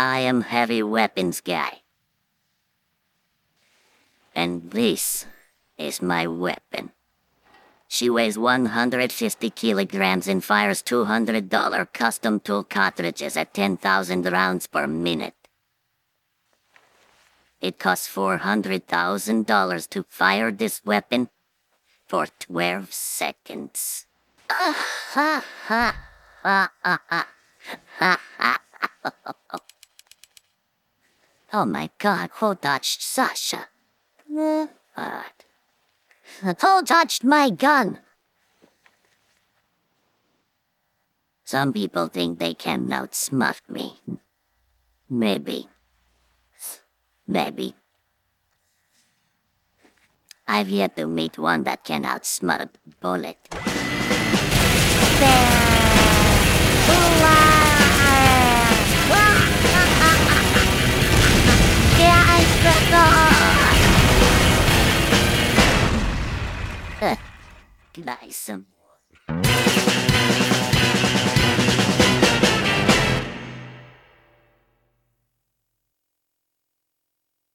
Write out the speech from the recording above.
I am heavy weapons guy. And this is my weapon. She weighs 150 kilograms and fires $200 custom tool cartridges at 10,000 rounds per minute. It costs $400,000 to fire this weapon for 12 seconds. Ah, oh my god, who touched Sasha? Eh, what? Who touched my gun? Some people think they can outsmart me. Maybe. Maybe. I've yet to meet one that can outsmart a bullet. Nice.